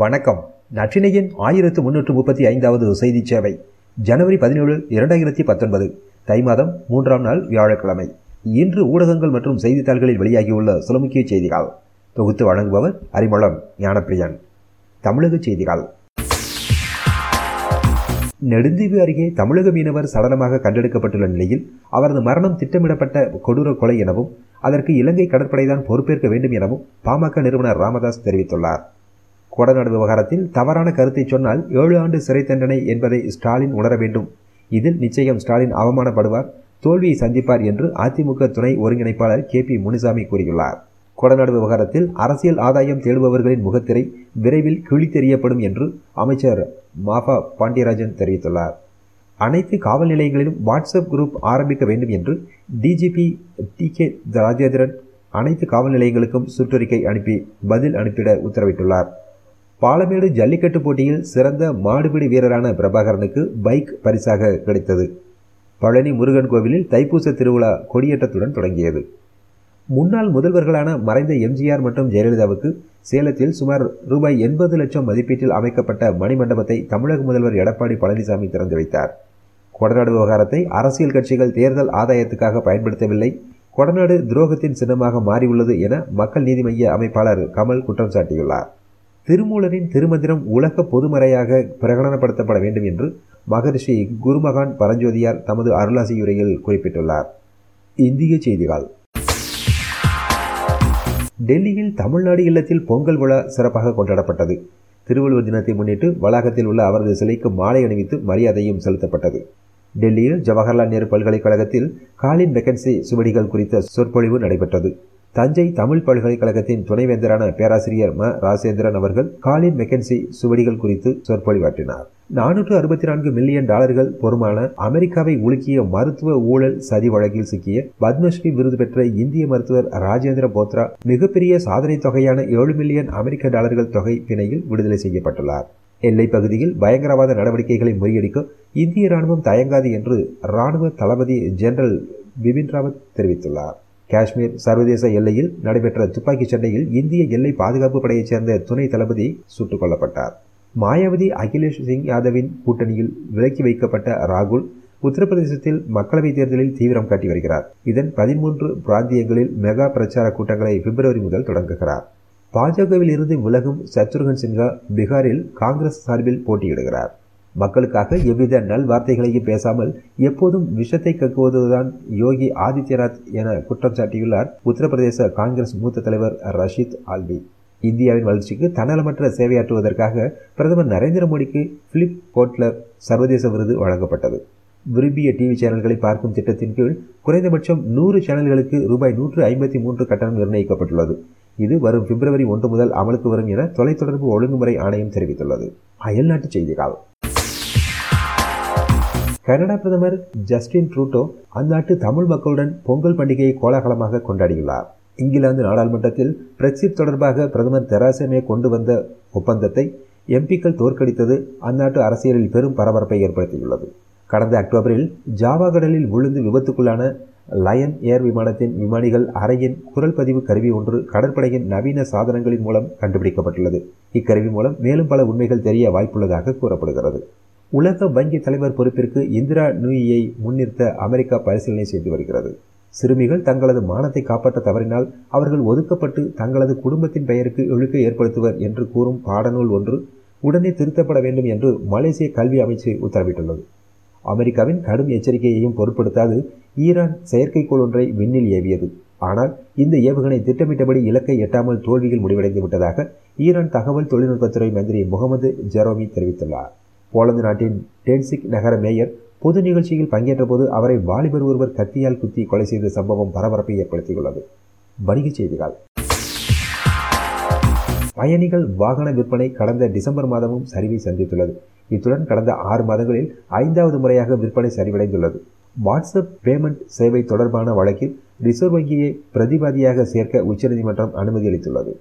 வணக்கம். நற்றினையின் ஆயிரத்து முன்னூற்று முப்பத்தி ஐந்தாவது செய்தி சேவை ஜனவரி பதினேழு இரண்டாயிரத்தி பத்தொன்பது. தை மாதம் மூன்றாம் நாள் வியாழக்கிழமை. இன்று ஊடகங்கள் மற்றும் செய்தித்தாள்களில் வெளியாகியுள்ள சில முக்கிய செய்திகள். தொகுத்து வழங்குபவர் அறிமுகம் ஞானப்பிரியன். தமிழக செய்திகள். நெடுந்தீவு அருகே தமிழக மீனவர் சடலமாக கண்டெடுக்கப்பட்டுள்ள நிலையில் அவரது மரணம் திட்டமிடப்பட்ட கொடூர கொலை எனவும் அதற்கு இலங்கை கடற்படைதான் பொறுப்பேற்க வேண்டும் எனவும் பாமக நிறுவனர் ராமதாஸ் தெரிவித்துள்ளார். கொடநாடு விவகாரத்தில் தவறான கருத்தை சொன்னால் ஏழு ஆண்டு சிறை தண்டனை என்பதை ஸ்டாலின் உணர வேண்டும். இதில் நிச்சயம் ஸ்டாலின் அவமானப்படுவார் தோல்வியை சந்திப்பார் என்று அதிமுக துணை ஒருங்கிணைப்பாளர் கே பி முனிசாமி கூறியுள்ளார். கொடநாடு விவகாரத்தில் அரசியல் ஆதாயம் தேடுபவர்களின் முகத்திரை விரைவில் கிழித்தெறியப்படும் என்று அமைச்சர் மாஃபா பாண்டியராஜன் தெரிவித்துள்ளார். அனைத்து காவல் நிலையங்களிலும் வாட்ஸ்அப் குரூப் ஆரம்பிக்க வேண்டும் என்று டிஜிபி டி கே ராஜேந்திரன் அனைத்து காவல் நிலையங்களுக்கும் சுற்றறிக்கை அனுப்பி பதில் அனுப்பிட உத்தரவிட்டுள்ளார். பாலமேடு ஜல்லிக்கட்டு போட்டியில் சிறந்த மாடுபிடி வீரரான பிரபாகரனுக்கு பைக் பரிசாக கிடைத்தது. பழனி முருகன் கோவிலில் தைப்பூச திருவிழா கொடியேற்றத்துடன் தொடங்கியது. முன்னாள் முதல்வர்களான மறைந்த எம்ஜிஆர் மற்றும் ஜெயலலிதாவுக்கு சேலத்தில் சுமார் ரூபாய் எண்பது லட்சம் மதிப்பீட்டில் அமைக்கப்பட்ட மணிமண்டபத்தை தமிழக முதல்வர் எடப்பாடி பழனிசாமி திறந்து வைத்தார். கொடநாடு விவகாரத்தை அரசியல் கட்சிகள் தேர்தல் ஆதாயத்துக்காக பயன்படுத்தவில்லை. கொடநாடு துரோகத்தின் சின்னமாக மாறியுள்ளது என மக்கள் நீதி மய்ய அமைப்பாளர் கமல் குற்றம் சாட்டியுள்ளார். திருமூலரின் திருமந்திரம் உலக பொதுமறையாக பிரகடனப்படுத்தப்பட வேண்டும் என்று மகரிஷி குருமகான் பரஞ்சோதியார் தமது அருளாசியுரையில் குறிப்பிட்டுள்ளார். இந்திய செய்திகள். டெல்லியில் தமிழ்நாடு இல்லத்தில் பொங்கல் விழா சிறப்பாக கொண்டாடப்பட்டது. திருவள்ளுவர் தினத்தை முன்னிட்டு வளாகத்தில் உள்ள அவரது சிலைக்கு மாலை அணிவித்து மரியாதையும் செலுத்தப்பட்டது. டெல்லியில் ஜவஹர்லால் நேரு பல்கலைக்கழகத்தில் காலின் வெக்கன்சி சுவடிகள் குறித்த சொற்பொழிவு நடைபெற்றது. தஞ்சை தமிழ் பல்கலைக்கழகத்தின் துணைவேந்தரான பேராசிரியர் ம. ராசேந்திரன் அவர்கள் காலின் மெக்கன்சி சுவடிகள் குறித்து சொற்பொழிவாற்றினார். நானூற்று அறுபத்தி நான்கு மில்லியன் டாலர்கள் பொறுமான அமெரிக்காவை உலுக்கிய மருத்துவ ஊழல் சதி வழக்கில் சிக்கிய பத்மஸ்ரீ விருது பெற்ற இந்திய மருத்துவர் ராஜேந்திர போத்ரா மிகப்பெரிய சாதனை தொகையான ஏழு மில்லியன் அமெரிக்க டாலர்கள் தொகை பிணையில் விடுதலை செய்யப்பட்டுள்ளார். எல்லைப் பகுதியில் பயங்கரவாத நடவடிக்கைகளை முறியடிக்க இந்திய ராணுவம் தயங்காது என்று ராணுவ தளபதி ஜெனரல் பிபின் ராவத் தெரிவித்துள்ளார். காஷ்மீர் சர்வதேச எல்லையில் நடைபெற்ற துப்பாக்கிச் சண்டையில் இந்திய எல்லை பாதுகாப்பு படையைச் சேர்ந்த துணை தளபதி சுட்டுக் கொல்லப்பட்டார். மாயாவதி அகிலேஷ் சிங் யாதவின் கூட்டணியில் விலக்கி வைக்கப்பட்ட ராகுல் உத்தரப்பிரதேசத்தில் மக்களவைத் தேர்தலில் தீவிரம் காட்டி வருகிறார். இதன் பதிமூன்று பிராந்தியங்களில் மெகா பிரச்சார கூட்டங்களை பிப்ரவரி முதல் தொடங்குகிறார். பாஜகவில் இருந்து விலகும் சத்ருகன் சின்ஹா பீகாரில் காங்கிரஸ் சார்பில் போட்டியிடுகிறார். மக்களுக்காக எவ்வித நல்வார்த்தைகளையும் பேசாமல் எப்போதும் விஷத்தை கக்குவதுதான் யோகி ஆதித்யநாத் என குற்றம் சாட்டியுள்ளார் உத்தரப்பிரதேச காங்கிரஸ் மூத்த தலைவர் ரஷீத் ஆல்வி. இந்தியாவின் வளர்ச்சிக்கு தன்னலமற்ற சேவையாற்றுவதற்காக பிரதமர் நரேந்திர மோடிக்கு பிலிப் கோட்லர் சர்வதேச விருது வழங்கப்பட்டது. விரும்பிய டிவி சேனல்களை பார்க்கும் திட்டத்தின் கீழ் குறைந்தபட்சம் நூறு சேனல்களுக்கு ரூபாய் நூற்று ஐம்பத்தி மூன்று கட்டணம் நிர்ணயிக்கப்பட்டுள்ளது. இது வரும் பிப்ரவரி ஒன்று முதல் அமலுக்கு வரும் என தொலைத்தொடர்பு ஒழுங்குமுறை ஆணையம் தெரிவித்துள்ளது. அயல்நாட்டு செய்திகள். கனடா பிரதமர் ஜஸ்டின் ட்ரூட்டோ அந்நாட்டு தமிழ் மக்களுடன் பொங்கல் பண்டிகையை கோலாகலமாக கொண்டாடியுள்ளார். இங்கிலாந்து நாடாளுமன்றத்தில் பிரெக்சிட் தொடர்பாக பிரதமர் தெராசமே கொண்டு வந்த ஒப்பந்தத்தை எம்பிக்கள் தோற்கடித்தது அந்நாட்டு அரசியலில் பெரும் பரபரப்பை ஏற்படுத்தியுள்ளது. கடந்த அக்டோபரில் ஜாவா கடலில் விழுந்து விபத்துக்குள்ளான லயன் ஏர் விமானத்தின் விமானிகள் அறையின் குரல் பதிவு கருவி ஒன்று கடற்படையின் நவீன சாதனங்களின் மூலம் கண்டுபிடிக்கப்பட்டுள்ளது. இக்கருவி மூலம் மேலும் பல உண்மைகள் தெரிய வாய்ப்புள்ளதாக கூறப்படுகிறது. உலக வங்கி தலைவர் பொறுப்பிற்கு இந்திரா நூயியை முன்னிறுத்த அமெரிக்கா பரிசீலனை செய்து வருகிறது. சிறுமிகள் தங்களது மானத்தை காப்பாற்ற தவறினால் அவர்கள் ஒதுக்கப்பட்டு தங்களது குடும்பத்தின் பெயருக்கு இழுக்கை ஏற்படுத்துவர் என்று கூறும் பாடநூல் ஒன்று உடனே திருத்தப்பட வேண்டும் என்று மலேசிய கல்வி அமைச்சு உத்தரவிட்டுள்ளது. அமெரிக்காவின் கடும் எச்சரிக்கையையும் பொருட்படுத்தாது ஈரான் செயற்கைக்கோள் ஒன்றை விண்ணில் ஏவியது. ஆனால் இந்த ஏவுகணை திட்டமிட்டபடி இலக்கை எட்டாமல் தோல்வியில் முடிவடைந்து விட்டதாக ஈரான் தகவல் தொழில்நுட்பத்துறை மந்திரி முகமது ஜெரோமி தெரிவித்துள்ளார். போலந்து நாட்டின் டென்சிக் நகர மேயர் பொது நிகழ்ச்சியில் பங்கேற்ற போது அவரை வாலிபர் ஒருவர் கத்தியால் குத்தி கொலை செய்த சம்பவம் பரபரப்பை ஏற்படுத்தியுள்ளது. வணிகச் செய்திகள். பயணிகள் வாகன விற்பனை கடந்த டிசம்பர் மாதமும் சரிவை சந்தித்துள்ளது. இத்துடன் கடந்த ஆறு மாதங்களில் ஐந்தாவது முறையாக விற்பனை சரிவடைந்துள்ளது. வாட்ஸ்அப் பேமெண்ட் சேவை தொடர்பான வழக்கில் ரிசர்வ் வங்கியை பிரதிவாதியாக சேர்க்க உச்சநீதிமன்றம் அனுமதி அளித்துள்ளது.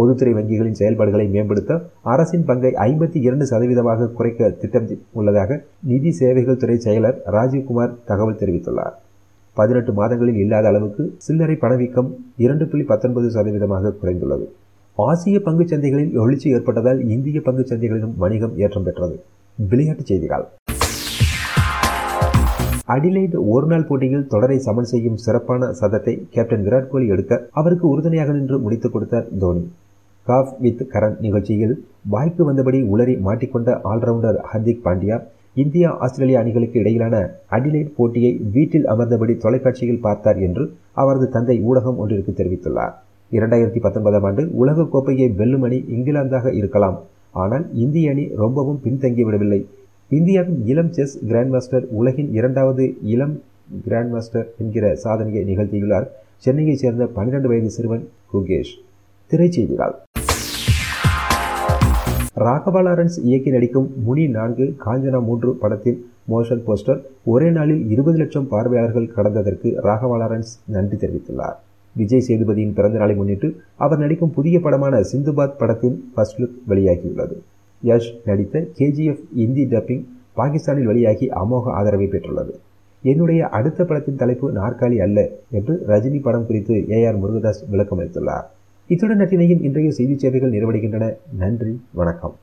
பொதுத்துறை வங்கிகளின் செயல்பாடுகளை மேம்படுத்த அரசின் பங்கை ஐம்பத்தி இரண்டு சதவீதமாக குறைக்க திட்டம் உள்ளதாக நிதி சேவைகள் துறை செயலர் ராஜீவ்குமார் தகவல் தெரிவித்துள்ளார். பதினெட்டு மாதங்களில் இல்லாத அளவுக்கு சில்லறை பணவீக்கம் இரண்டு புள்ளி பத்தொன்பது சதவீதமாக குறைந்துள்ளது. ஆசிய பங்குச் சந்தைகளில் எழுச்சி ஏற்பட்டதால் இந்திய பங்குச் சந்தைகளிலும் வணிகம் ஏற்றம் பெற்றது. விளையாட்டுச் செய்திகள். அடிலைட் ஒருநாள் போட்டியில் தொடரை சமன் செய்யும் சிறப்பான சதத்தை கேப்டன் விராட் கோலி எடுக்க அவருக்கு உறுதுணையாக நின்று முடித்துக் கொடுத்தார் தோனி. காஃப் வித் கரண் நிகழ்ச்சியில் வாய்ப்பு வந்தபடி உளறி மாட்டிக்கொண்ட allrounder Hardik Pandya India Australia அணிகளுக்கு இடையிலான அடிலைட் போட்டியை வீட்டில் அமர்ந்தபடி தொலைக்காட்சியில் பார்த்தார் என்று அவரது தந்தை ஊடகம் ஒன்றிற்கு தெரிவித்துள்ளார். இரண்டாயிரத்தி பத்தொன்பதாம் ஆண்டு உலகக் கோப்பையை வெல்லும் அணி இங்கிலாந்தாக இருக்கலாம். ஆனால் இந்திய அணி ரொம்பவும் பின்தங்கிவிடவில்லை இந்தியாவின் இளம் செஸ் கிராண்ட் மாஸ்டர் உலகின் இரண்டாவது இளம் கிராண்ட் மாஸ்டர் என்கிற சாதனையை நிகழ்த்தியுள்ளார் சென்னையைச் சேர்ந்த பன்னிரண்டு வயது சிறுவன் குகேஷ். திரைச்செய்திகள் ராகவா லாரன்ஸ் இயக்கி நடிக்கும் முனி நான்கு காஞ்சனா மூன்று படத்தின் மோஷன் போஸ்டர் ஒரே நாளில் இருபது லட்சம் பார்வையாளர்கள் கடந்ததற்கு ராகவா லாரன்ஸ் நன்றி தெரிவித்துள்ளார். விஜய் சேதுபதியின் பிறந்த நாளை முன்னிட்டு அவர் நடிக்கும் புதிய படமான சிந்துபாத் படத்தின் ஃபர்ஸ்ட் லுக் வெளியாகியுள்ளது. யஷ் நடித்த கேஜிஎஃப் இந்தி டப்பிங் பாகிஸ்தானில் வெளியாகி அமோக ஆதரவை பெற்றுள்ளது. என்னுடைய அடுத்த படத்தின் தலைப்பு நாற்காலி அல்ல என்று ரஜினி படம் குறித்து ஏ ஆர் முருகதாஸ் விளக்கம் அளித்துள்ளார் இத்துடன் நட்டினையின் இன்றைய செய்தி சேவைகள் நிறைவடைகின்றன. நன்றி வணக்கம்.